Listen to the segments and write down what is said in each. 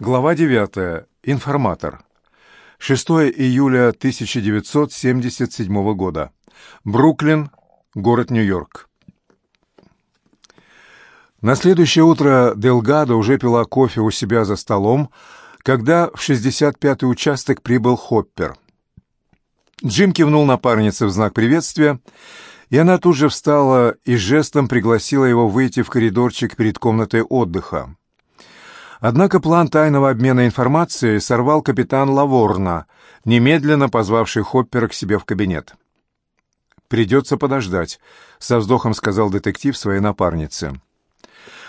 Глава 9. Информатор. 6 июля 1977 года. Бруклин, город Нью-Йорк. На следующее утро Делгадо уже пила кофе у себя за столом, когда в 65-й участок прибыл Хоппер. Джим кивнул напарнице в знак приветствия, и она тут же встала и жестом пригласила его выйти в коридорчик перед комнатой отдыха. Однако план тайного обмена информацией сорвал капитан Лаворна, немедленно позвавший Хоппера к себе в кабинет. «Придется подождать», — со вздохом сказал детектив своей напарнице.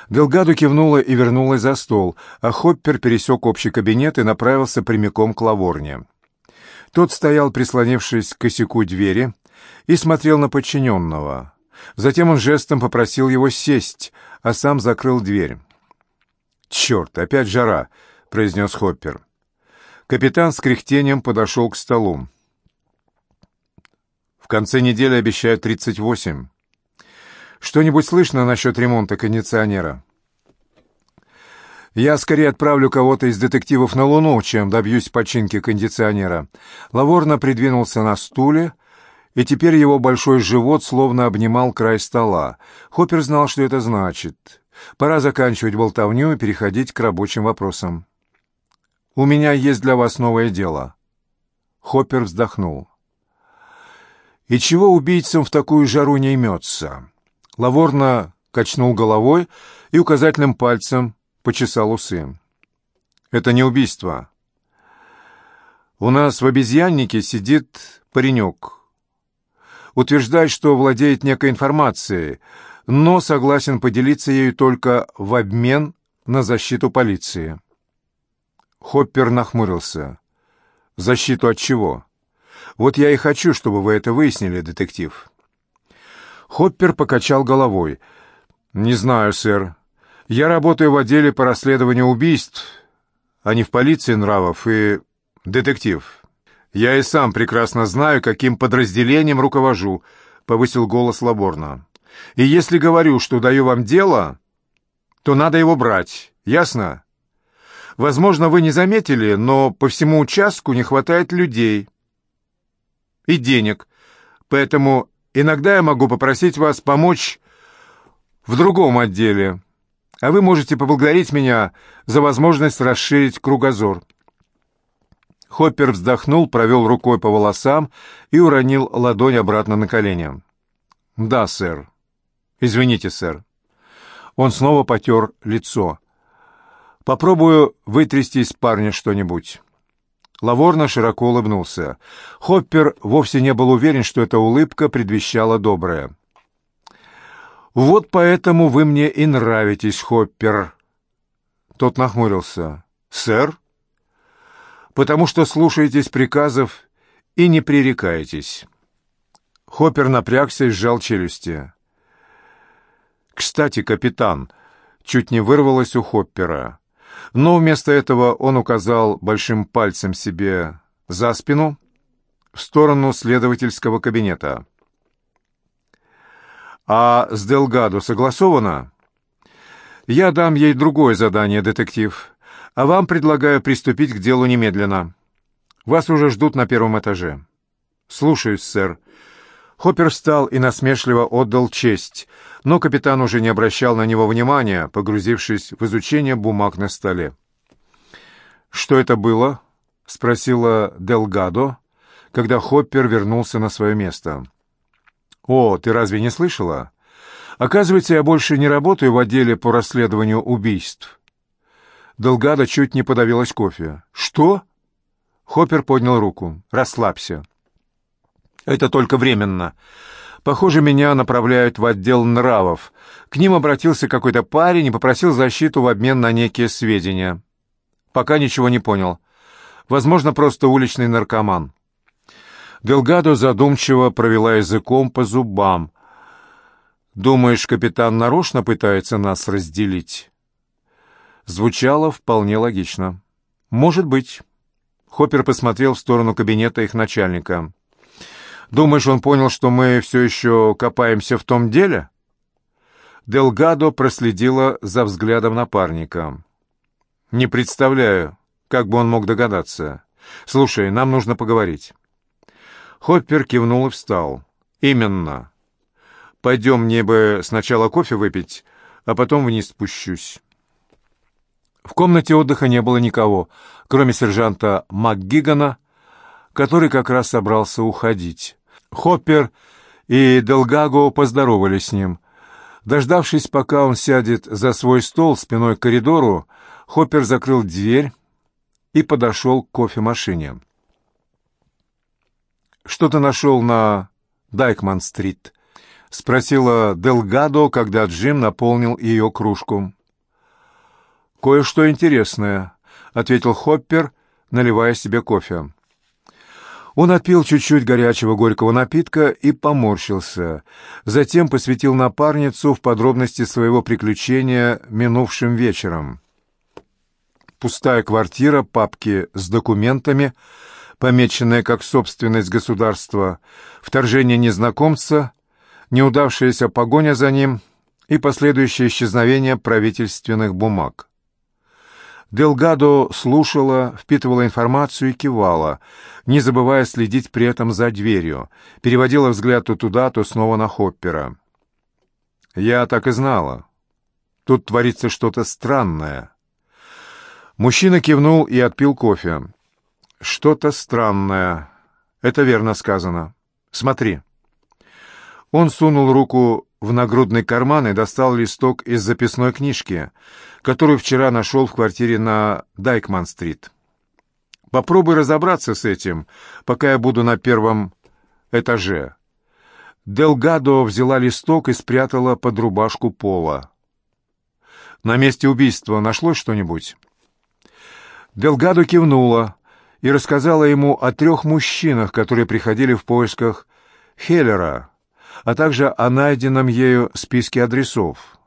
Делгадо кивнула и вернулась за стол, а Хоппер пересек общий кабинет и направился прямиком к Лаворне. Тот стоял, прислонившись к косяку двери, и смотрел на подчиненного. Затем он жестом попросил его сесть, а сам закрыл дверь. «Черт, опять жара!» — произнес Хоппер. Капитан с кряхтением подошел к столу. «В конце недели обещают 38. Что-нибудь слышно насчет ремонта кондиционера?» «Я скорее отправлю кого-то из детективов на Луну, чем добьюсь починки кондиционера». Лаворно придвинулся на стуле, и теперь его большой живот словно обнимал край стола. Хоппер знал, что это значит. Пора заканчивать болтовню и переходить к рабочим вопросам. «У меня есть для вас новое дело». Хоппер вздохнул. «И чего убийцам в такую жару не имется?» Лаворно качнул головой и указательным пальцем почесал усы. «Это не убийство. У нас в обезьяннике сидит паренек. Утверждает, что владеет некой информацией, но согласен поделиться ею только в обмен на защиту полиции. Хоппер нахмурился. «Защиту от чего?» «Вот я и хочу, чтобы вы это выяснили, детектив». Хоппер покачал головой. «Не знаю, сэр. Я работаю в отделе по расследованию убийств, а не в полиции нравов и... детектив. Я и сам прекрасно знаю, каким подразделением руковожу», — повысил голос Лаборна. И если говорю, что даю вам дело, то надо его брать. Ясно? Возможно, вы не заметили, но по всему участку не хватает людей и денег. Поэтому иногда я могу попросить вас помочь в другом отделе, а вы можете поблагодарить меня за возможность расширить кругозор». Хоппер вздохнул, провел рукой по волосам и уронил ладонь обратно на колени. «Да, сэр. «Извините, сэр». Он снова потер лицо. «Попробую вытрясти из парня что-нибудь». Лаворно широко улыбнулся. Хоппер вовсе не был уверен, что эта улыбка предвещала доброе. «Вот поэтому вы мне и нравитесь, Хоппер». Тот нахмурился. «Сэр?» «Потому что слушаетесь приказов и не пререкаетесь». Хоппер напрягся и сжал челюсти. «Кстати, капитан!» Чуть не вырвалось у Хоппера. Но вместо этого он указал большим пальцем себе за спину в сторону следовательского кабинета. «А с Делгадо согласовано?» «Я дам ей другое задание, детектив, а вам предлагаю приступить к делу немедленно. Вас уже ждут на первом этаже». «Слушаюсь, сэр», Хоппер встал и насмешливо отдал честь, но капитан уже не обращал на него внимания, погрузившись в изучение бумаг на столе. «Что это было?» — спросила Делгадо, когда Хоппер вернулся на свое место. «О, ты разве не слышала? Оказывается, я больше не работаю в отделе по расследованию убийств». Делгадо чуть не подавилась кофе. «Что?» Хоппер поднял руку. «Расслабься. Это только временно. Похоже, меня направляют в отдел нравов. К ним обратился какой-то парень и попросил защиту в обмен на некие сведения. Пока ничего не понял. Возможно, просто уличный наркоман. Делгадо задумчиво провела языком по зубам. «Думаешь, капитан нарочно пытается нас разделить?» Звучало вполне логично. «Может быть». Хоппер посмотрел в сторону кабинета их начальника. Думаешь, он понял, что мы все еще копаемся в том деле?» Делгадо проследила за взглядом напарника. Не представляю, как бы он мог догадаться. Слушай, нам нужно поговорить. Хоппер кивнул и встал. Именно. Пойдем мне бы сначала кофе выпить, а потом вниз спущусь. В комнате отдыха не было никого, кроме сержанта МакГигана, который как раз собрался уходить. Хоппер и Делгаго поздоровались с ним. Дождавшись, пока он сядет за свой стол спиной к коридору, Хоппер закрыл дверь и подошел к кофемашине. «Что ты нашел на Дайкман-стрит?» — спросила Делгадо, когда Джим наполнил ее кружку. «Кое-что интересное», — ответил Хоппер, наливая себе кофе. Он отпил чуть-чуть горячего горького напитка и поморщился. Затем посвятил напарницу в подробности своего приключения минувшим вечером. Пустая квартира, папки с документами, помеченная как собственность государства, вторжение незнакомца, неудавшаяся погоня за ним и последующее исчезновение правительственных бумаг. Делгадо слушала, впитывала информацию и кивала, не забывая следить при этом за дверью, переводила взгляд то туда, то снова на Хоппера. «Я так и знала. Тут творится что-то странное». Мужчина кивнул и отпил кофе. «Что-то странное. Это верно сказано. Смотри». Он сунул руку в нагрудный карман и достал листок из записной книжки, которую вчера нашел в квартире на Дайкман-стрит. «Попробуй разобраться с этим, пока я буду на первом этаже». Делгадо взяла листок и спрятала под рубашку пола. «На месте убийства нашлось что-нибудь?» Делгадо кивнула и рассказала ему о трех мужчинах, которые приходили в поисках Хеллера, а также о найденном ею списке адресов.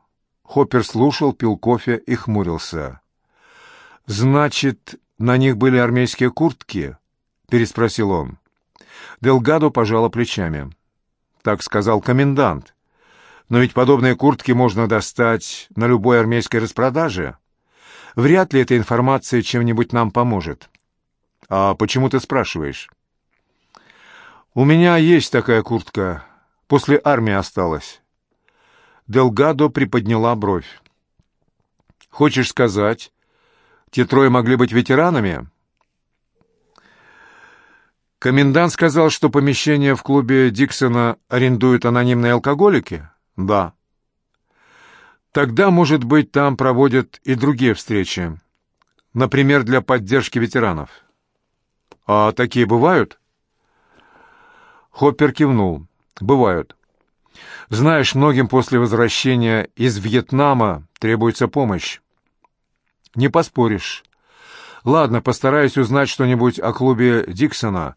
Хоппер слушал, пил кофе и хмурился. «Значит, на них были армейские куртки?» — переспросил он. Делгадо пожала плечами. «Так сказал комендант. Но ведь подобные куртки можно достать на любой армейской распродаже. Вряд ли эта информация чем-нибудь нам поможет». «А почему ты спрашиваешь?» «У меня есть такая куртка», После армии осталось. Делгадо приподняла бровь. «Хочешь сказать, те трое могли быть ветеранами?» Комендант сказал, что помещение в клубе Диксона арендуют анонимные алкоголики? Да. Тогда, может быть, там проводят и другие встречи. Например, для поддержки ветеранов. А такие бывают? Хоппер кивнул. Бывают. Знаешь, многим после возвращения из Вьетнама требуется помощь. Не поспоришь. Ладно, постараюсь узнать что-нибудь о клубе Диксона.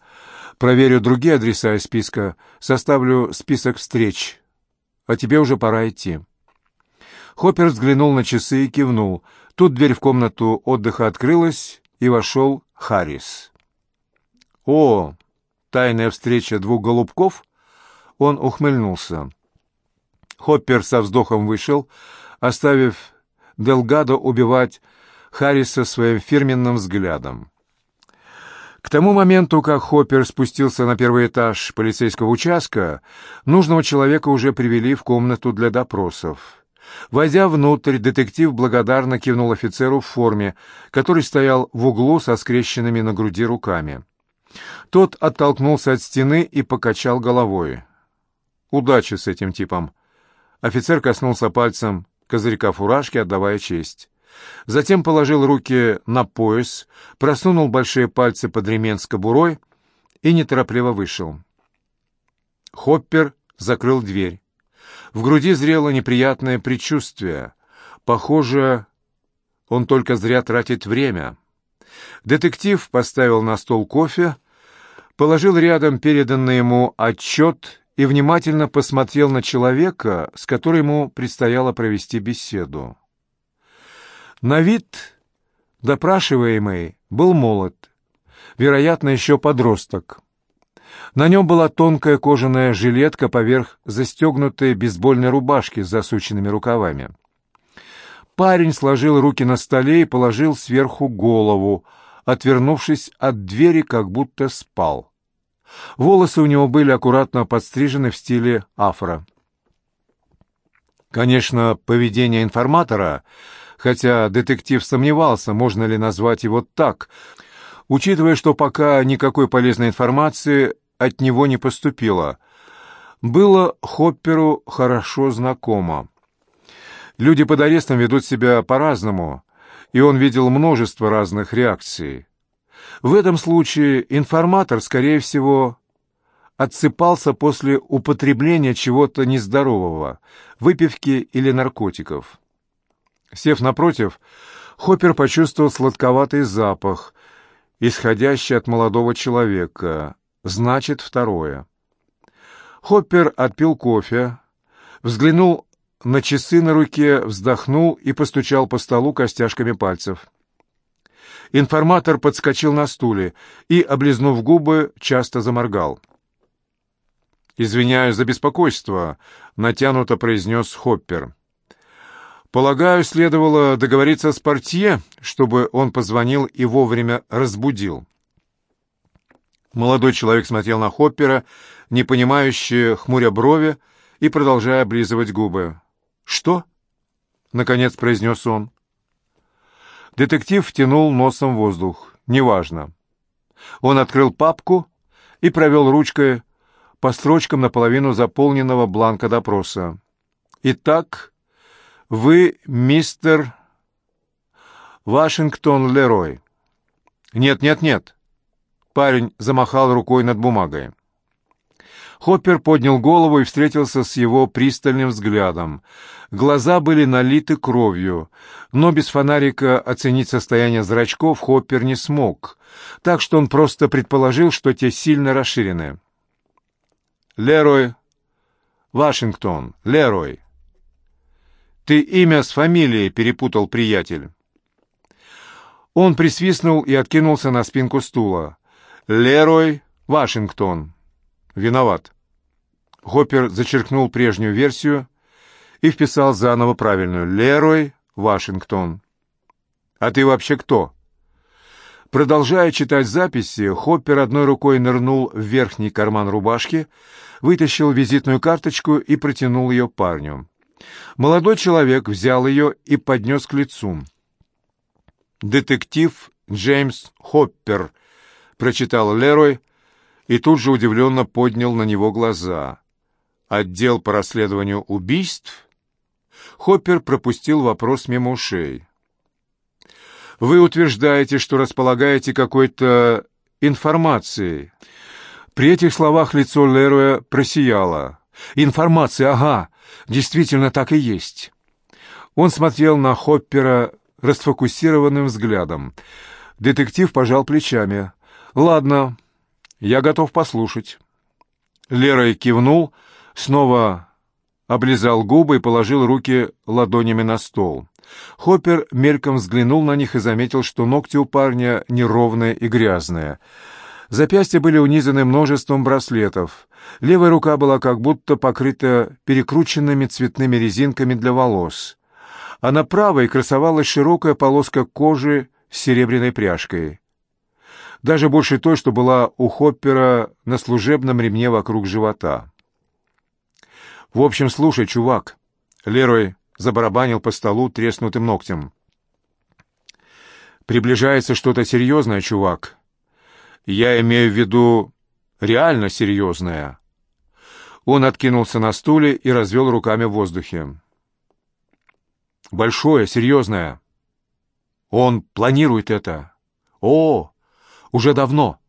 Проверю другие адреса из списка, составлю список встреч. А тебе уже пора идти. Хоппер взглянул на часы и кивнул. Тут дверь в комнату отдыха открылась, и вошел Харрис. «О, тайная встреча двух голубков?» Он ухмыльнулся. Хоппер со вздохом вышел, оставив Делгадо убивать Харриса своим фирменным взглядом. К тому моменту, как Хоппер спустился на первый этаж полицейского участка, нужного человека уже привели в комнату для допросов. Войдя внутрь, детектив благодарно кивнул офицеру в форме, который стоял в углу со скрещенными на груди руками. Тот оттолкнулся от стены и покачал головой. Удачи с этим типом. Офицер коснулся пальцем козырька фуражки, отдавая честь. Затем положил руки на пояс, просунул большие пальцы под ремень с кобурой и неторопливо вышел. Хоппер закрыл дверь. В груди зрело неприятное предчувствие. Похоже, он только зря тратит время. Детектив поставил на стол кофе, положил рядом переданный ему отчет и внимательно посмотрел на человека, с которым ему предстояло провести беседу. На вид допрашиваемый был молод, вероятно, еще подросток. На нем была тонкая кожаная жилетка поверх застегнутой бейсбольной рубашки с засученными рукавами. Парень сложил руки на столе и положил сверху голову, отвернувшись от двери, как будто спал. Волосы у него были аккуратно подстрижены в стиле афро. Конечно, поведение информатора, хотя детектив сомневался, можно ли назвать его так, учитывая, что пока никакой полезной информации от него не поступило, было Хопперу хорошо знакомо. Люди под арестом ведут себя по-разному, и он видел множество разных реакций. В этом случае информатор, скорее всего, отсыпался после употребления чего-то нездорового, выпивки или наркотиков. Сев напротив, Хоппер почувствовал сладковатый запах, исходящий от молодого человека. Значит, второе. Хоппер отпил кофе, взглянул на часы на руке, вздохнул и постучал по столу костяшками пальцев. Информатор подскочил на стуле и, облизнув губы, часто заморгал. «Извиняюсь за беспокойство», — натянуто произнес Хоппер. «Полагаю, следовало договориться с портье, чтобы он позвонил и вовремя разбудил». Молодой человек смотрел на Хоппера, непонимающе хмуря брови и продолжая облизывать губы. «Что?» — наконец произнес он. Детектив втянул носом воздух. «Неважно». Он открыл папку и провел ручкой по строчкам наполовину заполненного бланка допроса. «Итак, вы мистер Вашингтон Лерой?» «Нет, нет, нет». Парень замахал рукой над бумагой. Хоппер поднял голову и встретился с его пристальным взглядом. Глаза были налиты кровью, но без фонарика оценить состояние зрачков Хоппер не смог, так что он просто предположил, что те сильно расширены. «Лерой Вашингтон, Лерой!» «Ты имя с фамилией перепутал, приятель!» Он присвистнул и откинулся на спинку стула. «Лерой Вашингтон!» «Виноват!» Хоппер зачеркнул прежнюю версию и вписал заново правильную. «Лерой Вашингтон». «А ты вообще кто?» Продолжая читать записи, Хоппер одной рукой нырнул в верхний карман рубашки, вытащил визитную карточку и протянул ее парню. Молодой человек взял ее и поднес к лицу. «Детектив Джеймс Хоппер», — прочитал Лерой, и тут же удивленно поднял на него глаза. «Отдел по расследованию убийств?» Хоппер пропустил вопрос мимо ушей. «Вы утверждаете, что располагаете какой-то информацией». При этих словах лицо Леруя просияло. «Информация, ага, действительно так и есть». Он смотрел на Хоппера расфокусированным взглядом. Детектив пожал плечами. «Ладно, я готов послушать». Лерой кивнул, снова облизал губы и положил руки ладонями на стол. Хоппер мельком взглянул на них и заметил, что ногти у парня неровные и грязные. Запястья были унизаны множеством браслетов. Левая рука была как будто покрыта перекрученными цветными резинками для волос. А на правой красовалась широкая полоска кожи с серебряной пряжкой. Даже больше той, что была у Хоппера на служебном ремне вокруг живота. «В общем, слушай, чувак», — Лерой забарабанил по столу треснутым ногтем. «Приближается что-то серьезное, чувак. Я имею в виду реально серьезное». Он откинулся на стуле и развел руками в воздухе. «Большое, серьезное. Он планирует это. О, уже давно.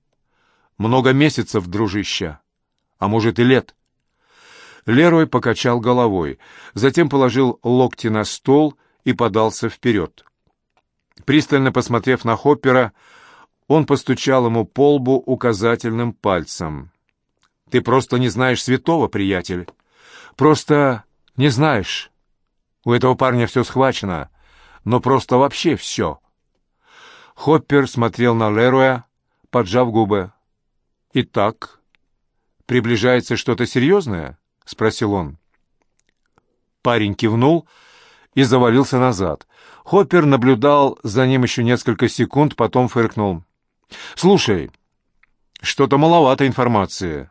Много месяцев, дружище. А может и лет. Лерой покачал головой, затем положил локти на стол и подался вперед. Пристально посмотрев на Хоппера, он постучал ему по лбу указательным пальцем. «Ты просто не знаешь святого, приятель. Просто не знаешь. У этого парня все схвачено, но просто вообще все». Хоппер смотрел на Леруя, поджав губы. «Итак, приближается что-то серьезное?» — спросил он. Парень кивнул и завалился назад. Хоппер наблюдал за ним еще несколько секунд, потом фыркнул. «Слушай, что-то маловато информации.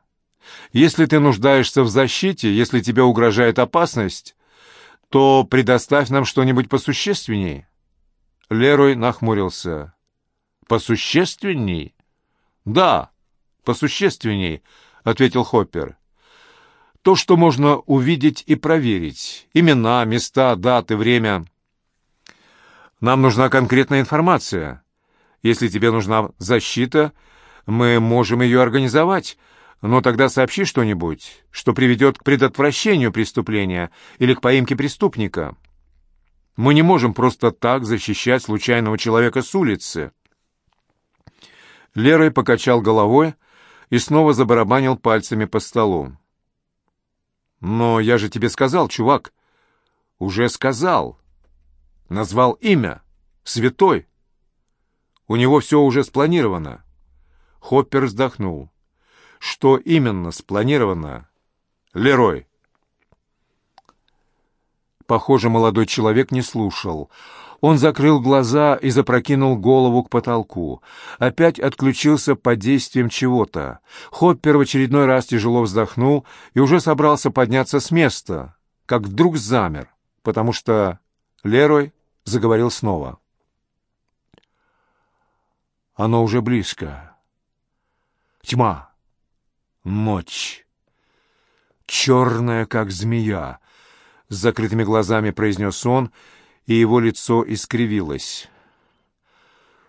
Если ты нуждаешься в защите, если тебе угрожает опасность, то предоставь нам что-нибудь посущественней». Лерой нахмурился. «Посущественней?» «Да, посущественней», — ответил Хоппер. «То, что можно увидеть и проверить. Имена, места, даты, время. Нам нужна конкретная информация. Если тебе нужна защита, мы можем ее организовать, но тогда сообщи что-нибудь, что приведет к предотвращению преступления или к поимке преступника. Мы не можем просто так защищать случайного человека с улицы». Лерой покачал головой и снова забарабанил пальцами по столу. «Но я же тебе сказал, чувак. Уже сказал. Назвал имя. Святой. У него все уже спланировано». Хоппер вздохнул. «Что именно спланировано?» «Лерой». Похоже, молодой человек не слушал. Он закрыл глаза и запрокинул голову к потолку. Опять отключился под действием чего-то. Хоппер в очередной раз тяжело вздохнул и уже собрался подняться с места, как вдруг замер, потому что Лерой заговорил снова. «Оно уже близко. Тьма. Ночь. Черная, как змея», — с закрытыми глазами произнес он — и его лицо искривилось.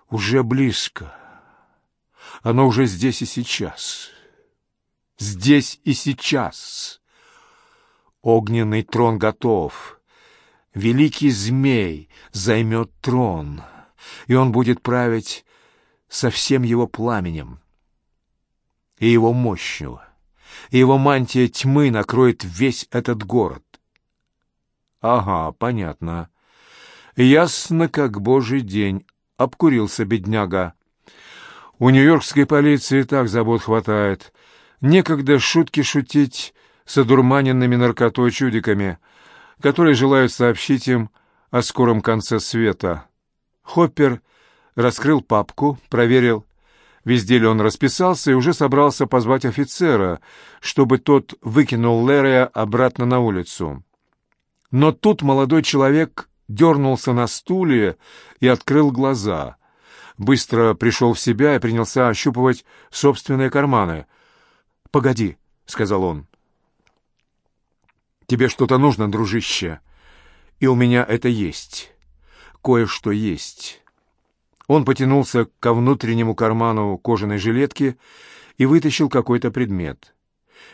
«Уже близко. Оно уже здесь и сейчас. Здесь и сейчас. Огненный трон готов. Великий змей займет трон, и он будет править со всем его пламенем и его мощью, и его мантия тьмы накроет весь этот город. Ага, понятно. Ясно, как божий день. Обкурился бедняга. У нью-йоркской полиции так забот хватает. Некогда шутки шутить с одурманенными наркотой чудиками, которые желают сообщить им о скором конце света. Хоппер раскрыл папку, проверил, везде ли он расписался, и уже собрался позвать офицера, чтобы тот выкинул Лерия обратно на улицу. Но тут молодой человек дернулся на стуле и открыл глаза. Быстро пришел в себя и принялся ощупывать собственные карманы. «Погоди», — сказал он. «Тебе что-то нужно, дружище, и у меня это есть. Кое-что есть». Он потянулся ко внутреннему карману кожаной жилетки и вытащил какой-то предмет.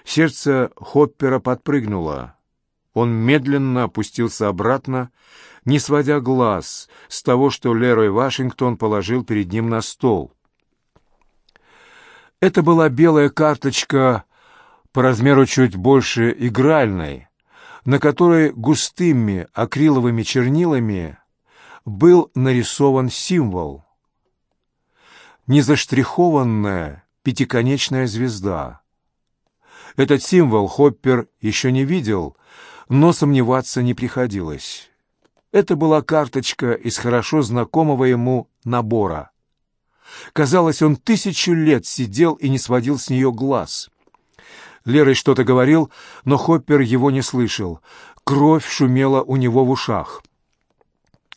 Сердце Хоппера подпрыгнуло. Он медленно опустился обратно, не сводя глаз с того, что Лерой Вашингтон положил перед ним на стол. Это была белая карточка по размеру чуть больше игральной, на которой густыми акриловыми чернилами был нарисован символ. Незаштрихованная пятиконечная звезда. Этот символ Хоппер еще не видел, но сомневаться не приходилось. Это была карточка из хорошо знакомого ему набора. Казалось, он тысячу лет сидел и не сводил с нее глаз. Лерой что-то говорил, но Хоппер его не слышал. Кровь шумела у него в ушах.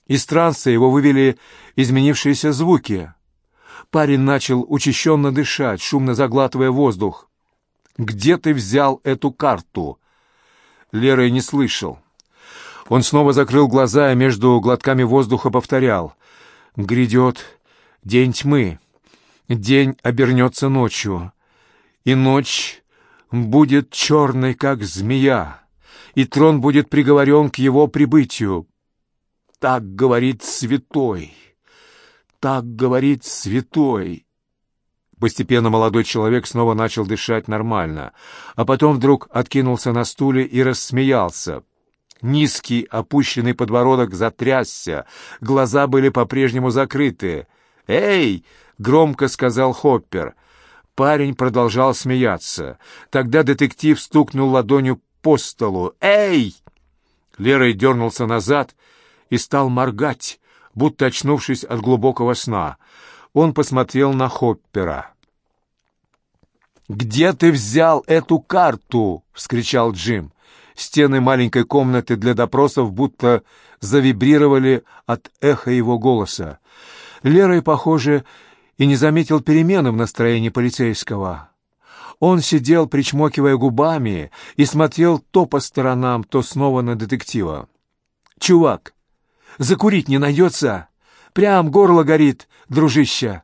Из транса его вывели изменившиеся звуки. Парень начал учащенно дышать, шумно заглатывая воздух. «Где ты взял эту карту?» Лерой не слышал. Он снова закрыл глаза и между глотками воздуха повторял. «Грядет день тьмы, день обернется ночью, и ночь будет черной, как змея, и трон будет приговорен к его прибытию. Так говорит святой, так говорит святой». Постепенно молодой человек снова начал дышать нормально, а потом вдруг откинулся на стуле и рассмеялся. Низкий опущенный подбородок затрясся, глаза были по-прежнему закрыты. «Эй!» — громко сказал Хоппер. Парень продолжал смеяться. Тогда детектив стукнул ладонью по столу. «Эй!» Лерой дернулся назад и стал моргать, будто очнувшись от глубокого сна. Он посмотрел на Хоппера. «Где ты взял эту карту?» — вскричал Джим. Стены маленькой комнаты для допросов будто завибрировали от эха его голоса. Лерой, похоже, и не заметил перемены в настроении полицейского. Он сидел, причмокивая губами, и смотрел то по сторонам, то снова на детектива. «Чувак, закурить не найдется? Прям горло горит, дружище.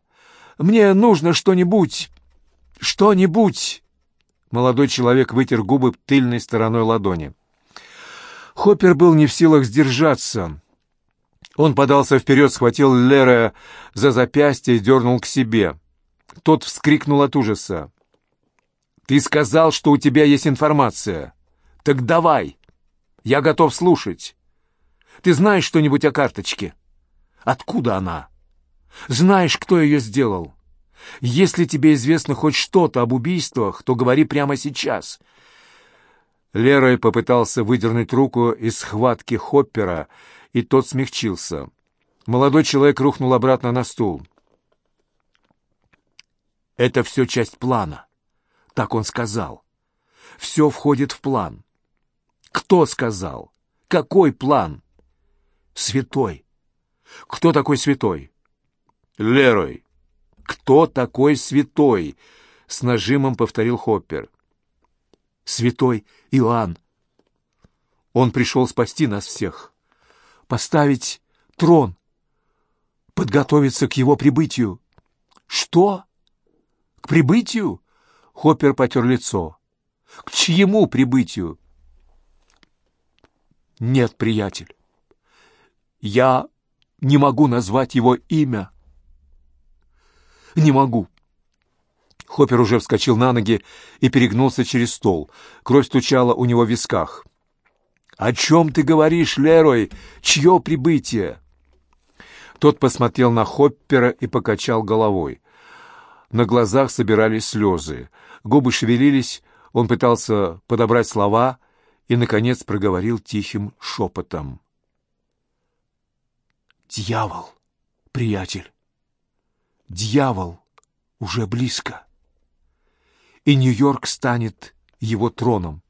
Мне нужно что-нибудь, что-нибудь!» Молодой человек вытер губы тыльной стороной ладони. Хоппер был не в силах сдержаться. Он подался вперед, схватил Лера за запястье и дернул к себе. Тот вскрикнул от ужаса. «Ты сказал, что у тебя есть информация. Так давай. Я готов слушать. Ты знаешь что-нибудь о карточке? Откуда она? Знаешь, кто ее сделал? Если тебе известно хоть что-то об убийствах, то говори прямо сейчас». Лерой попытался выдернуть руку из схватки Хоппера, и тот смягчился. Молодой человек рухнул обратно на стул. «Это все часть плана», — так он сказал. «Все входит в план». «Кто сказал? Какой план?» «Святой». «Кто такой святой?» «Лерой». «Кто такой святой?» — с нажимом повторил Хоппер. «Святой Иоанн. Он пришел спасти нас всех, поставить трон, подготовиться к его прибытию». «Что? К прибытию?» — Хоппер потер лицо. «К чьему прибытию?» «Нет, приятель, я не могу назвать его имя». Не могу. Хоппер уже вскочил на ноги и перегнулся через стол. Кровь стучала у него в висках. «О чем ты говоришь, Лерой? Чье прибытие?» Тот посмотрел на Хоппера и покачал головой. На глазах собирались слезы. Губы шевелились, он пытался подобрать слова и, наконец, проговорил тихим шепотом. «Дьявол, приятель!» Дьявол уже близко, и Нью-Йорк станет его троном.